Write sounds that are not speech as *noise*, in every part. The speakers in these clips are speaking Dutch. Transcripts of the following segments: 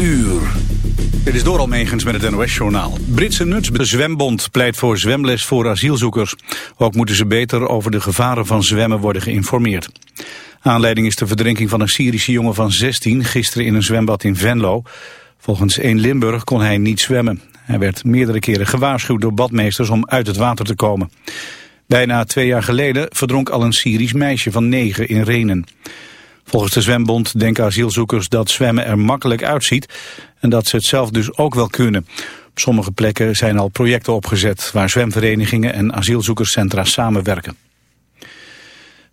uur. Dit is door Almegens met het NOS-journaal. Britse Nuts, de zwembond, pleit voor zwemles voor asielzoekers. Ook moeten ze beter over de gevaren van zwemmen worden geïnformeerd. Aanleiding is de verdrinking van een Syrische jongen van 16... gisteren in een zwembad in Venlo. Volgens 1 Limburg kon hij niet zwemmen. Hij werd meerdere keren gewaarschuwd door badmeesters om uit het water te komen. Bijna twee jaar geleden verdronk al een Syrisch meisje van negen in Renen. Volgens de zwembond denken asielzoekers dat zwemmen er makkelijk uitziet en dat ze het zelf dus ook wel kunnen. Op sommige plekken zijn al projecten opgezet waar zwemverenigingen en asielzoekerscentra samenwerken.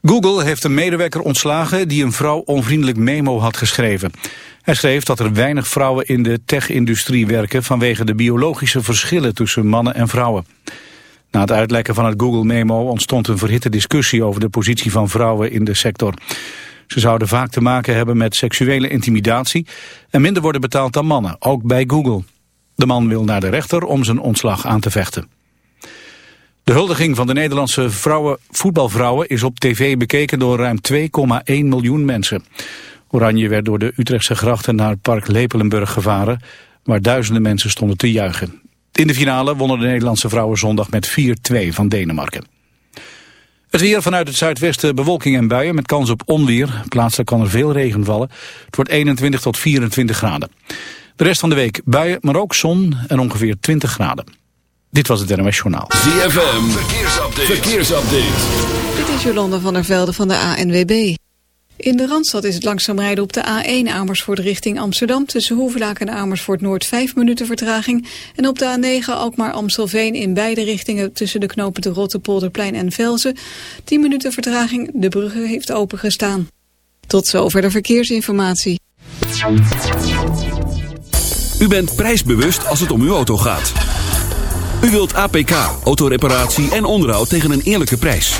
Google heeft een medewerker ontslagen die een vrouw onvriendelijk memo had geschreven. Hij schreef dat er weinig vrouwen in de tech-industrie werken vanwege de biologische verschillen tussen mannen en vrouwen. Na het uitlekken van het Google-memo ontstond een verhitte discussie over de positie van vrouwen in de sector. Ze zouden vaak te maken hebben met seksuele intimidatie en minder worden betaald dan mannen, ook bij Google. De man wil naar de rechter om zijn ontslag aan te vechten. De huldiging van de Nederlandse vrouwen, voetbalvrouwen is op tv bekeken door ruim 2,1 miljoen mensen. Oranje werd door de Utrechtse grachten naar het park Lepelenburg gevaren, waar duizenden mensen stonden te juichen. In de finale wonnen de Nederlandse vrouwen zondag met 4-2 van Denemarken. Het weer vanuit het zuidwesten bewolking en buien met kans op onweer. Plaatselijk kan er veel regen vallen. Het wordt 21 tot 24 graden. De rest van de week buien, maar ook zon en ongeveer 20 graden. Dit was het NOS Journaal. ZFM, verkeersupdate. verkeersupdate. Dit is Jolanda van der Velde van de ANWB. In de Randstad is het langzaam rijden op de A1 Amersfoort richting Amsterdam... tussen Hoevelaak en Amersfoort Noord 5 minuten vertraging... en op de A9 Alkmaar-Amstelveen in beide richtingen... tussen de knopen de Rotterpolderplein en Velzen. 10 minuten vertraging, de brug heeft opengestaan. Tot zover de verkeersinformatie. U bent prijsbewust als het om uw auto gaat. U wilt APK, autoreparatie en onderhoud tegen een eerlijke prijs.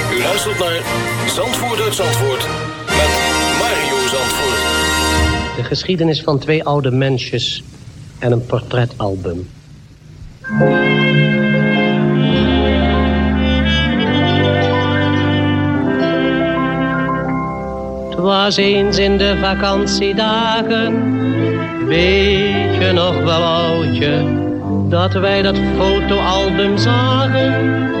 U luistert naar Zandvoort uit Zandvoort met Mario Zandvoort. De geschiedenis van twee oude mensjes en een portretalbum. Was eens in de vakantiedagen, weet je nog wel oudje, dat wij dat fotoalbum zagen.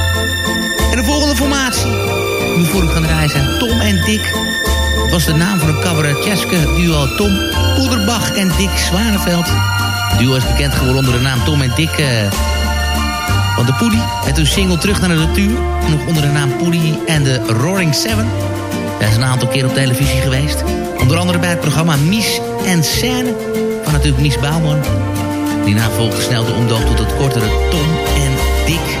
En de volgende formatie. Die voor u gaan draaien zijn Tom en Dick. Het was de naam van een cabaretjeske duo Tom Poederbach en Dick Zwaneveld. Het duo is bekend geworden onder de naam Tom en Dick... eh, van de Poedie. Met hun single Terug naar de Natuur. Nog onder de naam Poedie en de Roaring Seven. Hij is een aantal keer op televisie geweest. Onder andere bij het programma Mies en Scène. Van natuurlijk Mies Bouwman. Die na volgde snel de omdoop tot het kortere Tom en Dick.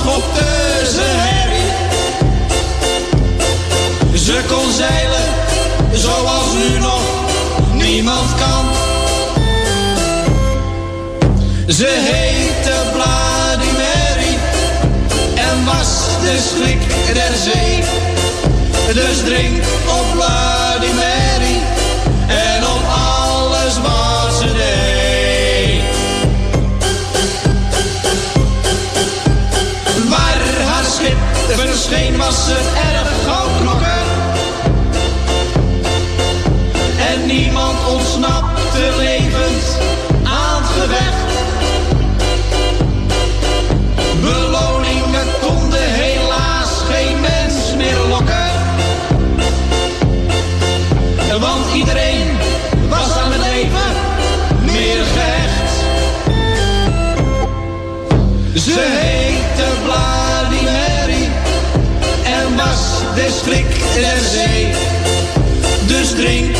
Schopte ze herrie. Ze kon zeilen zoals nu nog niemand kan. Ze heette Mary en was de schrik der zee. Dus drink op Bloody verscheen was ze Strik er zee. Dus drink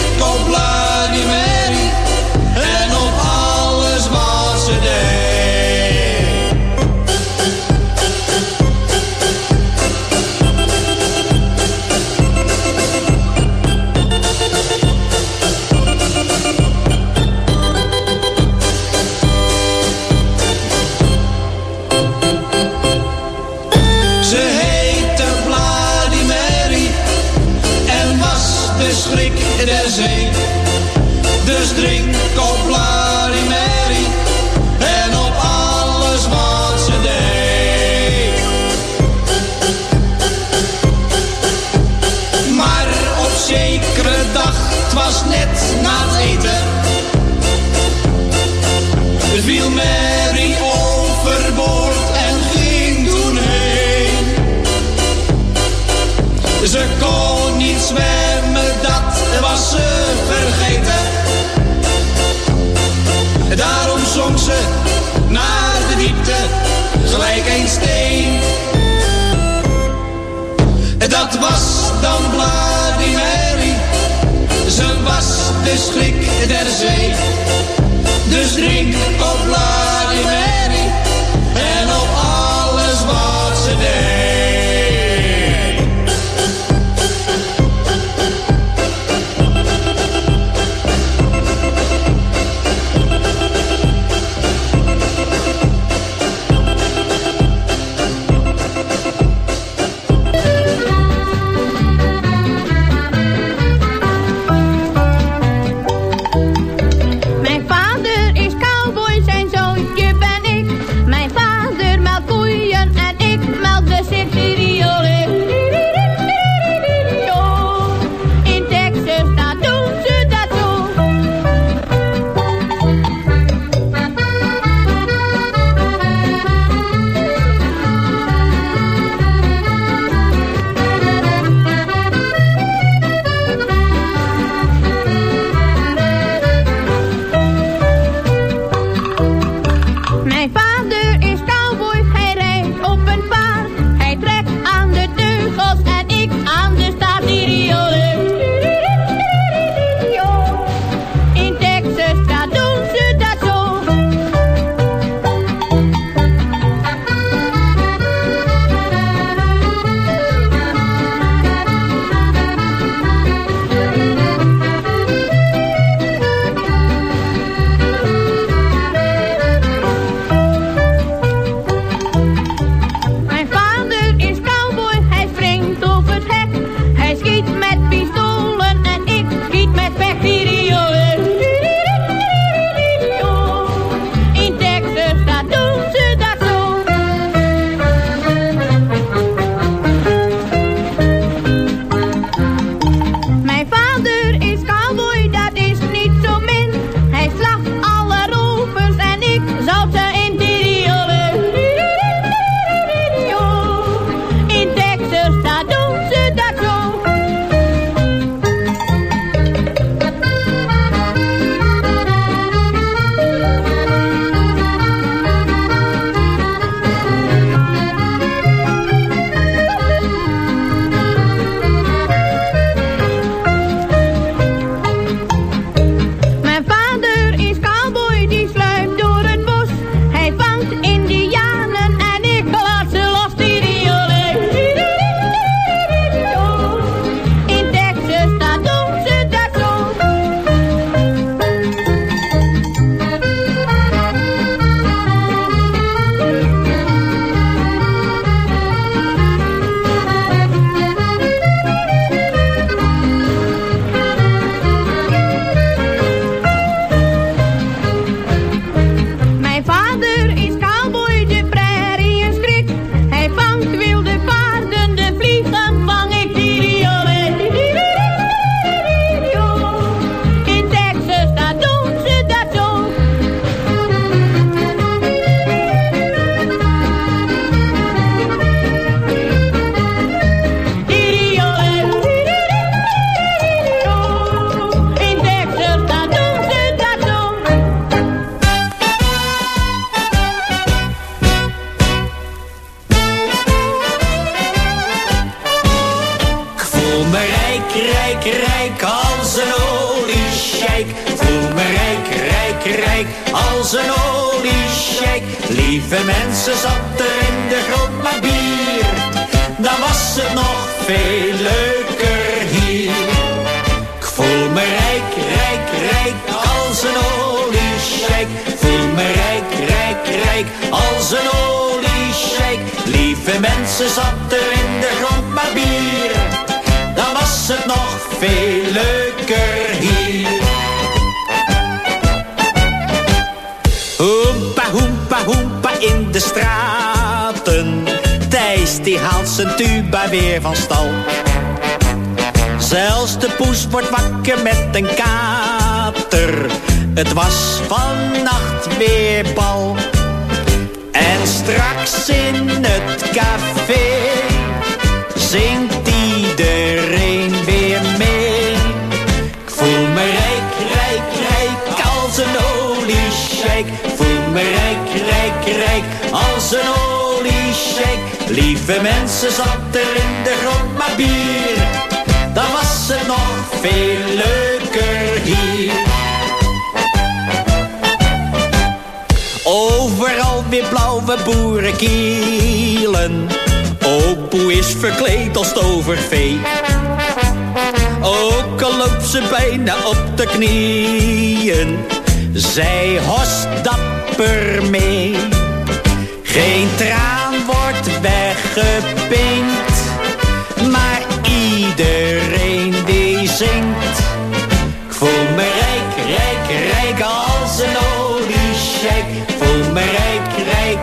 gelijk een steen. Dat was dan Vladimir, ze was de schrik der zee. Dus drink op la. Mensen, zat er in de grond maar bier. Dan was het nog veel leuker hier. Hoempa, hoempa, hoempa in de straten. Thijs die haalt zijn tuba weer van stal. Zelfs de poes wordt wakker met een kater. Het was vannacht weer bal. Straks in het café zingt iedereen weer mee. Ik voel me rijk, rijk, rijk als een oliesjeik. Voel me rijk, rijk, rijk als een oliesjeik. Lieve mensen, zat er in de grond maar bier. Dan was het nog veel leuker weer blauwe boerenkielen. Opoe is verkleed als tovervee. Ook al loopt ze bijna op de knieën. Zij host dapper mee. Geen traan wordt weggepinkt.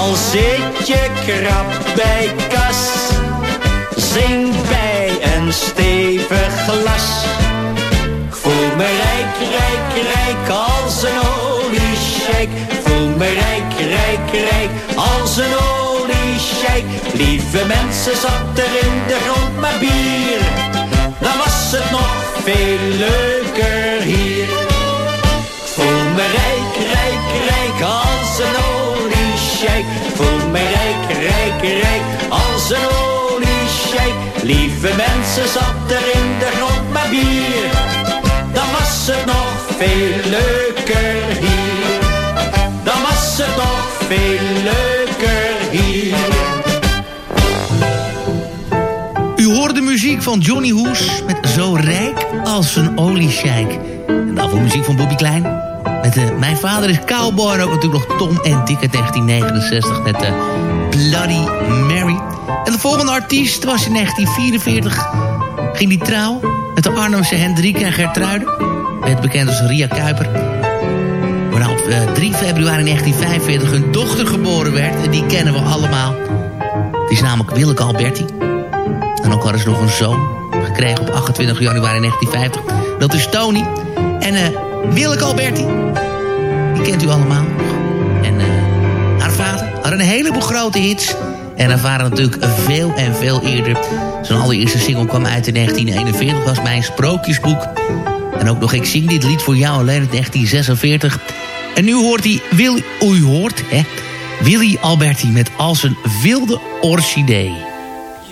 Al zit je krap bij kas. Zing bij een stevig glas. Voel me rijk, rijk, rijk als een oliesjeik. Voel me rijk, rijk, rijk als een oliesjeik. Lieve mensen, zat er in de grond maar bier. Dan was het nog veel leuker hier. Voel me rijk, Voel me rijk, rijk, rijk als een oliesjeik. Lieve mensen, zat er in de grond maar bier. Dan was het nog veel leuker hier. Dan was het nog veel leuker hier. U hoort de muziek van Johnny Hoes met Zo rijk als een oliesjeik. En daarvoor muziek van Bobby Klein. Uh, Mijn vader is cowboy en ook natuurlijk nog Tom en Dick uit 1969 met uh, Bloody Mary. En de volgende artiest was in 1944. Ging die trouw met de Arnhemse Hendrik en Gertruiden. Bekend als Ria Kuiper. Waarna op uh, 3 februari 1945 hun dochter geboren werd. En die kennen we allemaal. Die is namelijk Willeke Alberti. En ook hadden ze nog een zoon gekregen op 28 januari 1950. Dat is Tony. En uh, Willeke Alberti. Die kent u allemaal nog. En uh, haar vader had een heleboel grote hits. En haar vader natuurlijk veel en veel eerder. Zijn allereerste single kwam uit in 1941. was mijn sprookjesboek. En ook nog Ik zing dit lied voor jou alleen in 1946. En nu hoort hij... Wil, u hoort, hè? Willy Alberti met Als een wilde orchidee.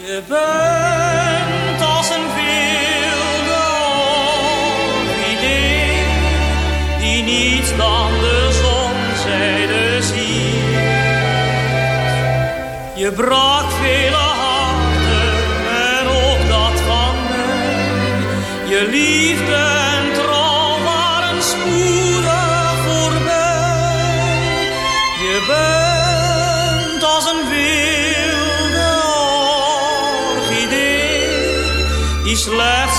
Je dan de zonzijde ziet. Je brak vele harten en ook dat van mij. Je liefde en trouw waren spoedig voorbij. Je bent als een wilde orchidee die slechts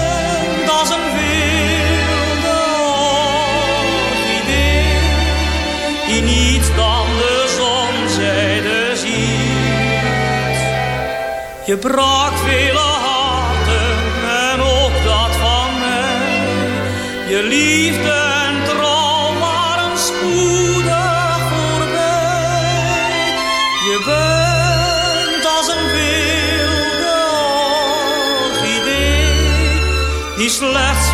Je brak vele harten en ook dat van mij. Je liefde en trouw waren spoedig voorbij. Je bent als een wilde orchidee die slechts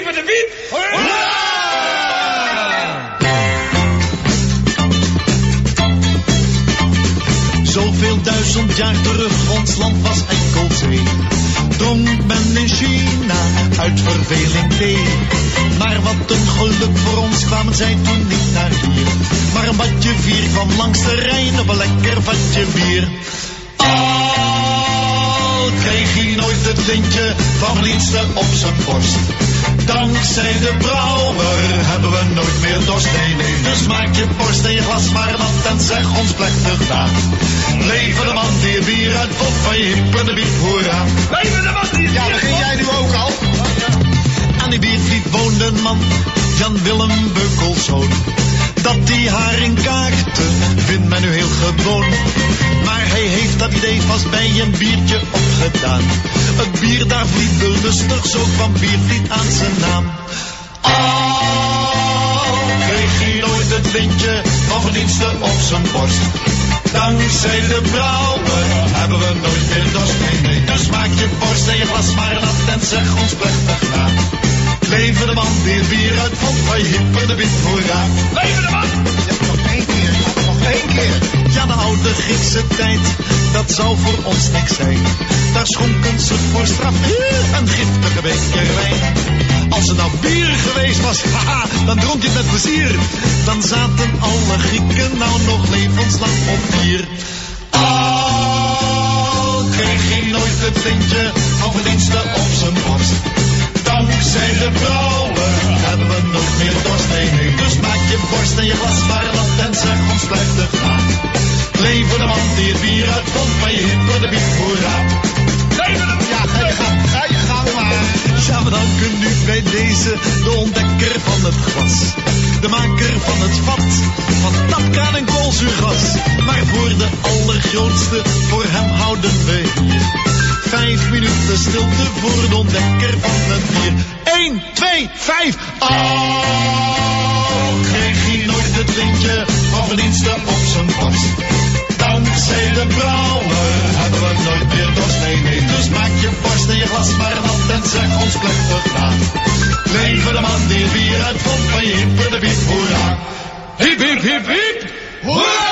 van, van je hip en de. Zoveel duizend jaar terug, ons land was enkel zee. Dronk men in China uit verveling thee. Maar wat een geluk voor ons kwamen zij toen niet naar hier. Maar een badje vier kwam langs de Rijn op een lekker vatje bier. Al kreeg hij nooit het lintje van verdienste op zijn borst. Dankzij de brouwer hebben we nooit meer dorst. Nee, nee, dus maak je borst en je glas maar nat en zeg ons plechtig na. Leven de man die het bier uitvond van je hip en de biep, hoera. Leven de man die het Ja, begin van- jij nu ook al? Aan die biervliet woonde een man, Jan Willem Beukelszoon. Dat die haring kaakte, vindt men nu heel gewoon. Maar hij heeft dat idee vast bij een biertje opgedaan. Het bier daar vliet lustig, zo kwam biervliet aan zijn naam. Al kreeg hij nooit het lintje van verdiensten op zijn borst. Dankzij de brouwer hebben we nooit meer dorst. Nee, nee. Dus maak je borst en je glas maar nat en zeg ons plechtig na. Leven de man die het bier uitvond van je hip en de wit hoera. Leven de man. Nog één keer, nog één keer. Ja, de oude Griekse tijd, dat zou voor ons niks zijn. Daar schonken ze voor straf een giftige beker wijn. Als het nou bier geweest was, *laughs* haha, dan dronk je het met plezier. Dan zaten alle Grieken nou nog levenslang op bier. Al kreeg hij nooit het lintje van verdiensten op zijn borst. Dankzij de brouwer hebben we nooit meer dorst. Nee. Dus maak je borst en je glas maar nat en zeg ons plechtig na. Leven de man die het bier uitvond van je hip de biep, hoera. Ja, ga je gang, ga je gang maar. Ja, danken nu bij deze de ontdekker van het glas. De maker van het vat, van tapkraan en koolzuurgas. Maar voor de allergrootste, voor hem houden we hier. Vijf minuten stilte voor de ontdekker van het bier. 1, 2, 5. Oh, kreeg hij nooit het lintje van verdiensten op zijn borst. Dankzij de brouwer hebben we nooit meer dorst. Nee, nee, dus maak je borst en je glas maar nat en zeg ons plechtig na. Leven de man die bier uitvond van je hip de biep, hoera. Hip, hip, hip, hip, hoera!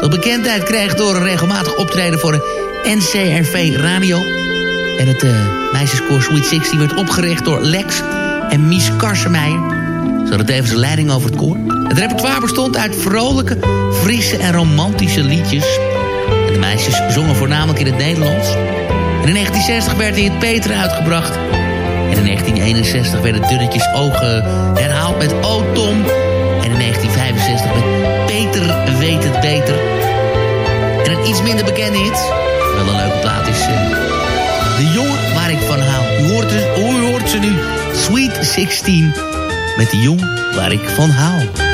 Dat bekendheid kreeg door een regelmatig optreden voor de NCRV Radio. En het uh, meisjeskoor Sweet 16 werd opgericht door Lex en Mies Karsemeijer. Ze hadden tevens de leiding over het koor. Het repertoire bestond uit vrolijke, frisse en romantische liedjes. En de meisjes zongen voornamelijk in het Nederlands. En in 1960 werd in het Peter uitgebracht. En in 1961 werden Dunnetjes Ogen herhaald met O Tom... En in 1965 met Peter weet het beter. En een iets minder bekende hit, wel een leuke plaat is... Uh, de jongen waar ik van hou. U hoort, hoort ze nu. Sweet 16 met de jongen waar ik van hou.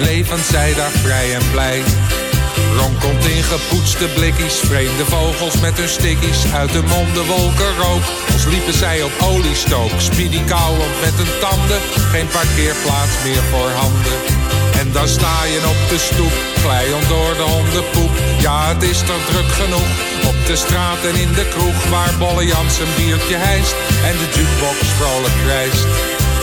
Levend zij daar vrij en blij. Ronkelt in gepoetste blikkies, vreemde vogels met hun stikkies. Uit de monden wolken rook, als liepen zij op oliestook. Speedy kauwend met hun tanden, geen parkeerplaats meer voor handen. En dan sta je op de stoep, glijend door de hondenpoep. Ja, het is toch druk genoeg, op de straat en in de kroeg. Waar Bolle Jans een biertje hijst en de jukebox vrolijk krijst.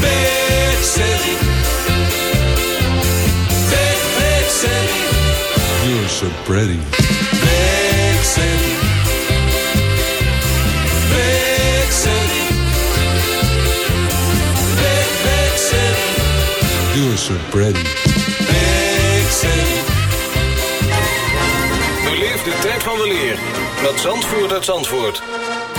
Big City. Big, big city. You're so pretty. Big City. Big City. Big, big city. You're so pretty. Big City. Beleef de tijd van weleer met Zandvoort uit Zandvoort.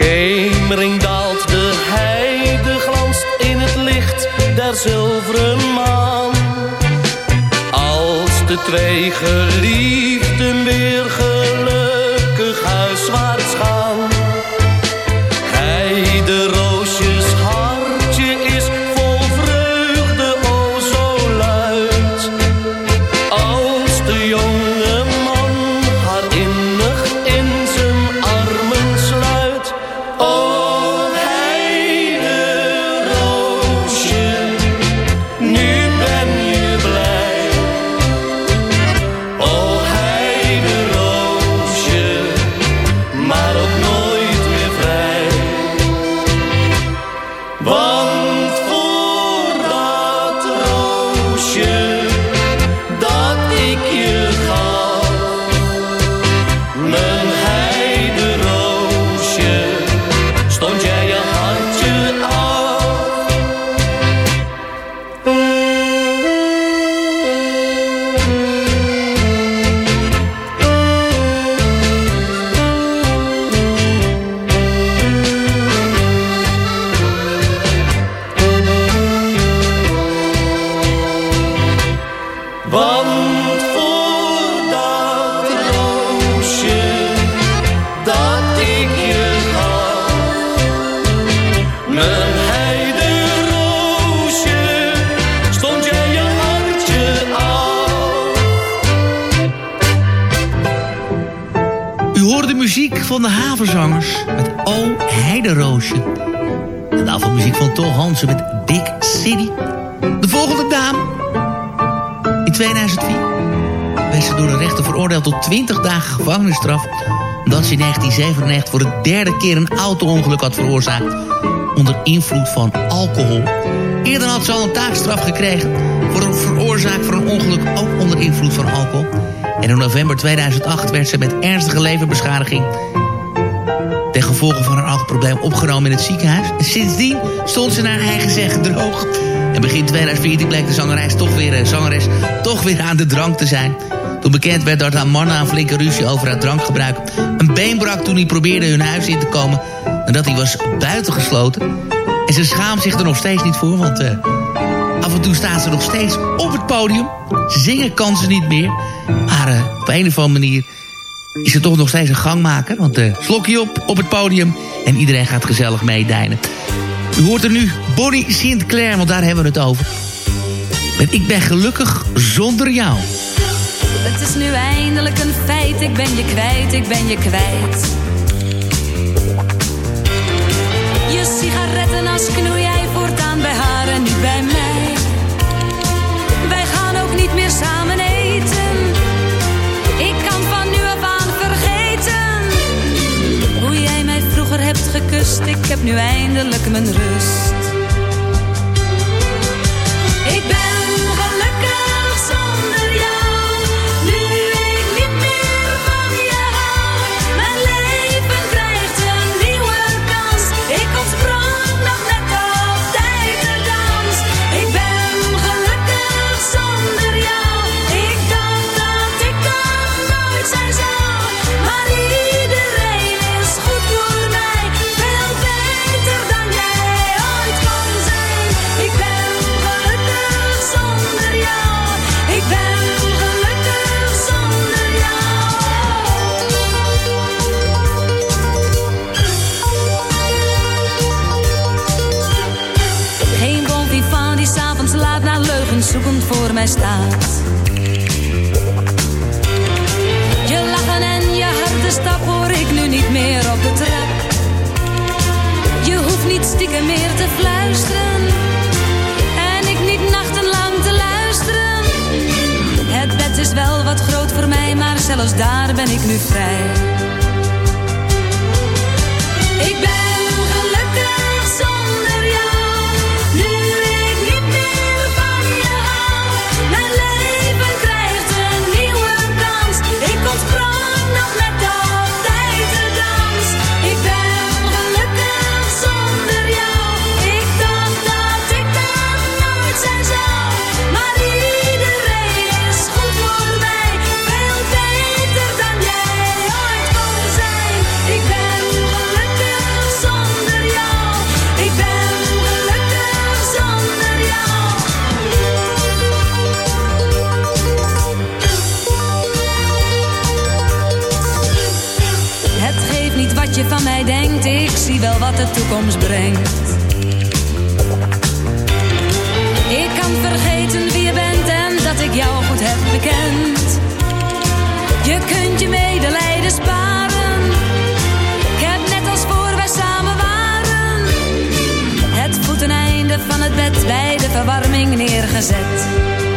Schemering daalt de heide glanst in het licht der zilveren maan. Als de twee geliefden weer In 2004 werd ze door de rechter veroordeeld tot 20 dagen gevangenisstraf... omdat ze in 1997 voor de derde keer een auto-ongeluk had veroorzaakt... onder invloed van alcohol. Eerder had ze al een taakstraf gekregen... voor een veroorzaak van een ongeluk ook onder invloed van alcohol... En in november 2008 werd ze met ernstige leverbeschadiging... ten gevolge van haar alcoholprobleem opgenomen in het ziekenhuis. En sindsdien stond ze naar eigen zeggen droog. En begin 2014 bleek de zangeres toch weer, eh, zangeres toch weer aan de drank te zijn. Toen bekend werd dat haar man een flinke ruzie over haar drankgebruik... een been brak toen hij probeerde hun huis in te komen... en dat hij was buitengesloten. En ze schaamt zich er nog steeds niet voor, want... eh, Af en toe staat ze nog steeds op het podium. Zingen kan ze niet meer. Maar eh, op een of andere manier is ze toch nog steeds een gangmaker. Want uh, slokje op op het podium en iedereen gaat gezellig meedijnen. U hoort er nu Bonnie Sinclair, want daar hebben we het over. Met Ik ben gelukkig zonder jou. Het is nu eindelijk een feit, ik ben je kwijt, ik ben je kwijt. Je sigarettenas knoei jij voortaan bij haar en niet bij mij. Wij gaan ook niet meer samen eten. Ik kan van nu af aan vergeten. Hoe jij mij vroeger hebt gekust, ik heb nu eindelijk mijn rust. Zonder jou. estás? Bij de verwarming neergezet.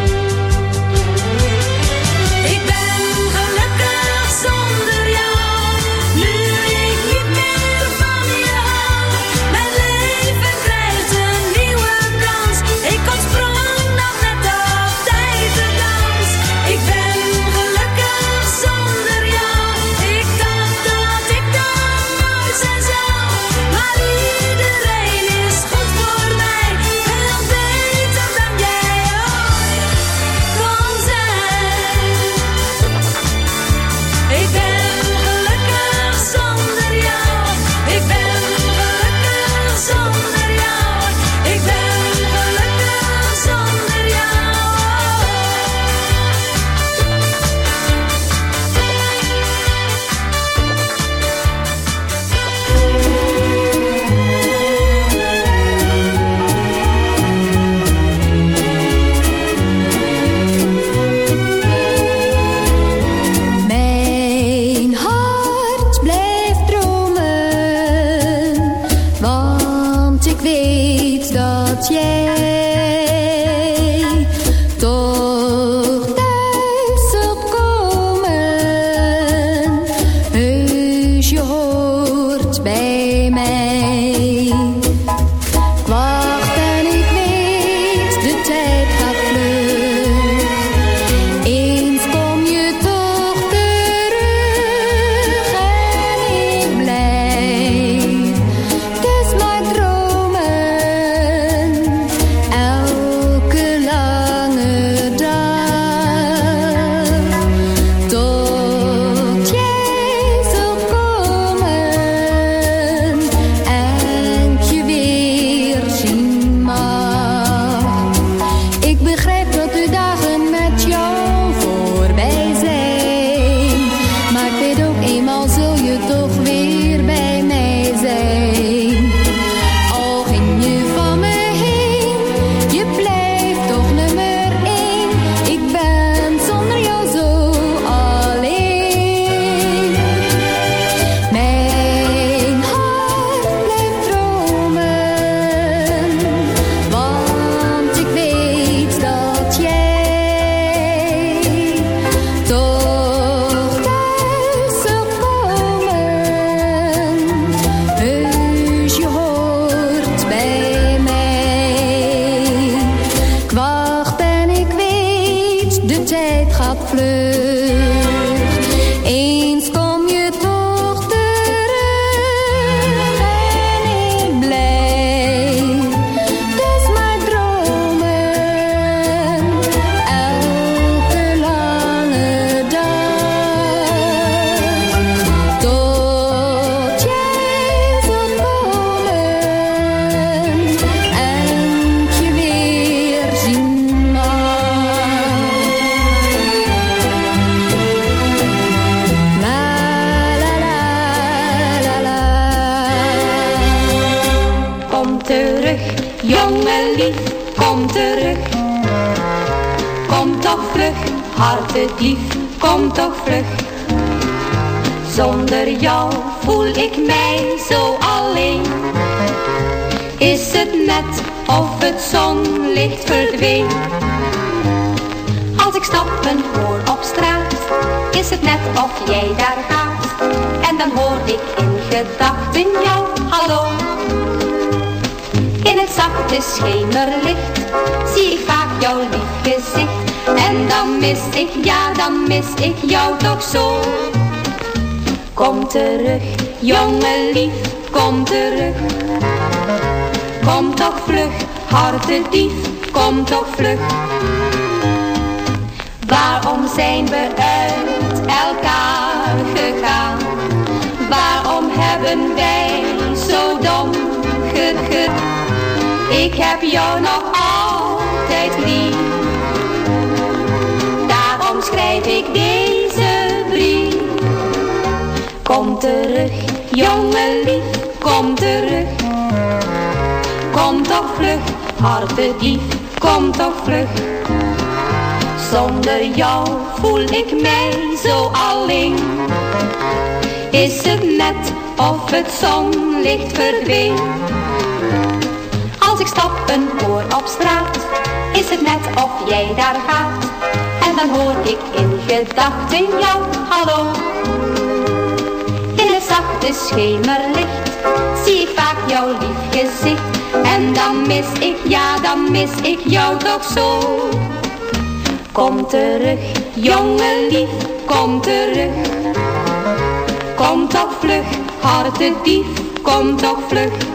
Net of het zonlicht verdween? Als ik stappen hoor op straat, is het net of jij daar gaat. En dan hoor ik in gedachten jou, hallo. In het zachte schemerlicht zie ik vaak jouw lief gezicht. En dan mis ik, ja dan mis ik jou toch zo. Kom terug, jongen lief, kom terug. Kom toch vlug, hartedief, kom toch vlug. Waarom zijn we uit elkaar gegaan? Waarom hebben wij zo dom geget? Ik heb jou nog altijd lief. Daarom schrijf ik deze brief. Kom terug, jongen lief, kom terug. Kom toch vlug, hartedief, kom toch vlug. Zonder jou voel ik mij zo alleen. Is het net of het zonlicht verdween? Als ik stappen hoor op straat, is het net of jij daar gaat. En dan hoor ik in gedachten jou, hallo. In het zachte schemerlicht zie vaak jouw lief gezicht. En dan mis ik, ja dan mis ik jou toch zo. Kom terug, jongen lief, kom terug. Kom toch vlug, hartedief, kom toch vlug.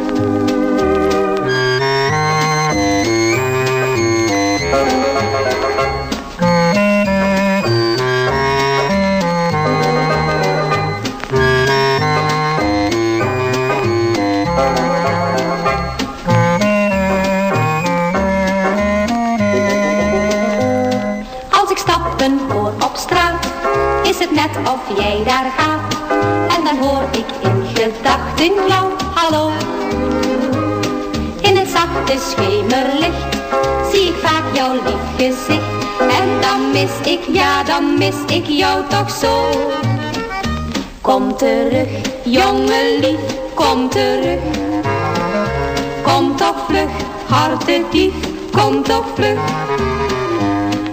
Gedachten jou, hallo. In het zachte schemerlicht zie ik vaak jouw lief gezicht. En dan mis ik, ja dan mis ik jou toch zo. Kom terug, jongen lief, kom terug. Kom toch vlug, hartedief, kom toch vlug.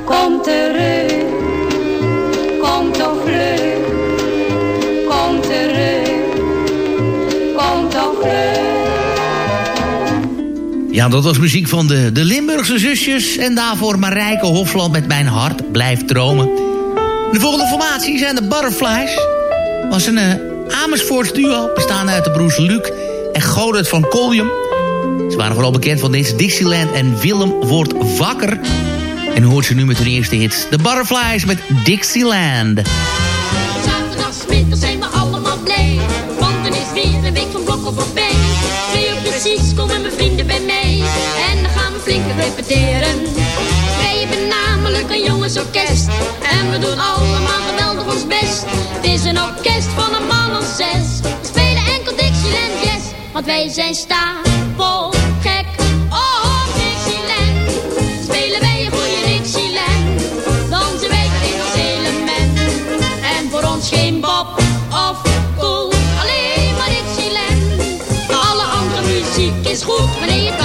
Kom terug, Dat was muziek van de, de Limburgse zusjes. En daarvoor Marijke Hofland met Mijn Hart Blijft Dromen. De volgende formatie zijn de Butterflies. was een uh, Amersfoorts duo, bestaande uit de broers Luc en Godert van Collium. Ze waren vooral bekend van deze Dixieland en Willem wordt wakker. En hoort ze nu met hun eerste hits. De Butterflies met Dixieland. Van blokken voorbij. Twee uur precies komen mijn vrienden bij mij. En dan gaan we flink repeteren. Wij hebben namelijk een jongensorkest. En we doen allemaal geweldig ons best. Het is een orkest van een man of zes. We spelen enkel Dixieland, yes. Want wij zijn stapel is goed. Wanneer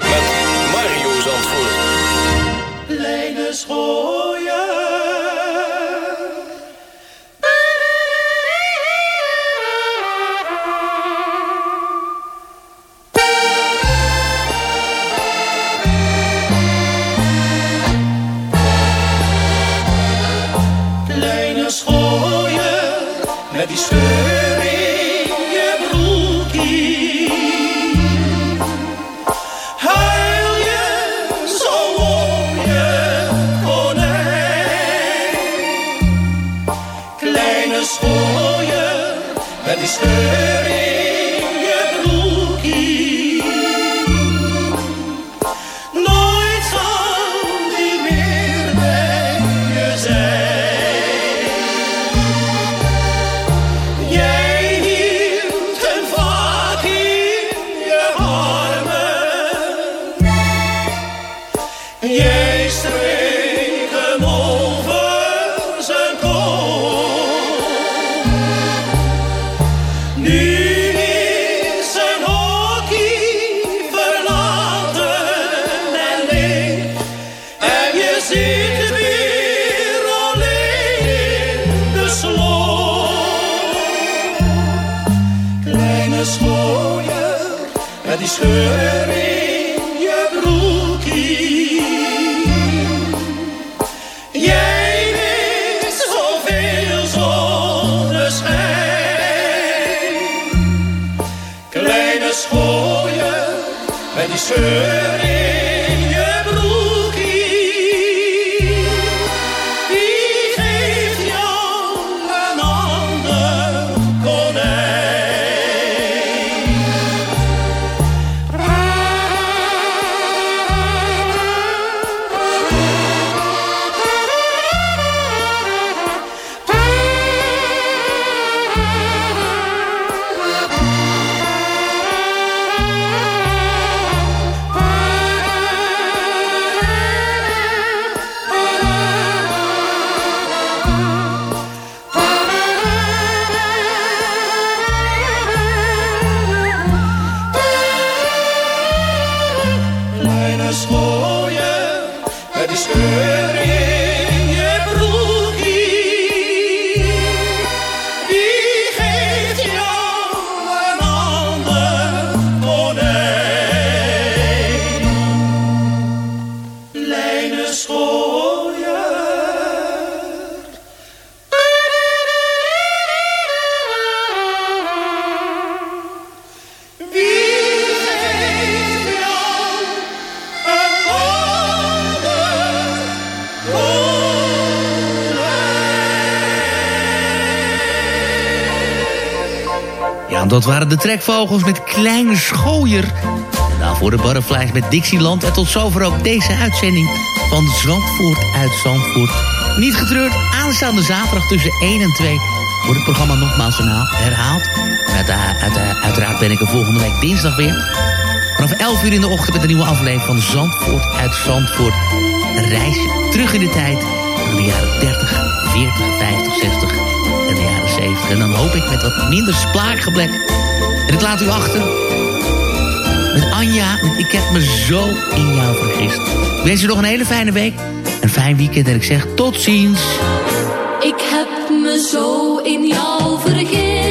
Kleine dat waren de trekvogels met Kleine Schooier. Daarvoor de Butterflies met Dixieland. En tot zover ook deze uitzending van Zandvoort uit Zandvoort. Niet getreurd, aanstaande zaterdag tussen 1 en 2 wordt het programma nogmaals herhaal- herhaald. En uit, uit, uit- uiteraard ben ik er volgende week dinsdag weer. Vanaf 11 uur in de ochtend met een nieuwe aflevering van Zandvoort uit Zandvoort. Een reis terug in de tijd naar de jaren 30, 40, 50, 60 en de jaren 70. En dan hoop ik met wat minder splaakgeblek. En ik laat u achter met Anja. Ik heb me zo in jou vergist. Ik wens je nog een hele fijne week. Een fijn weekend en ik zeg tot ziens. Ik heb me zo in jou vergist.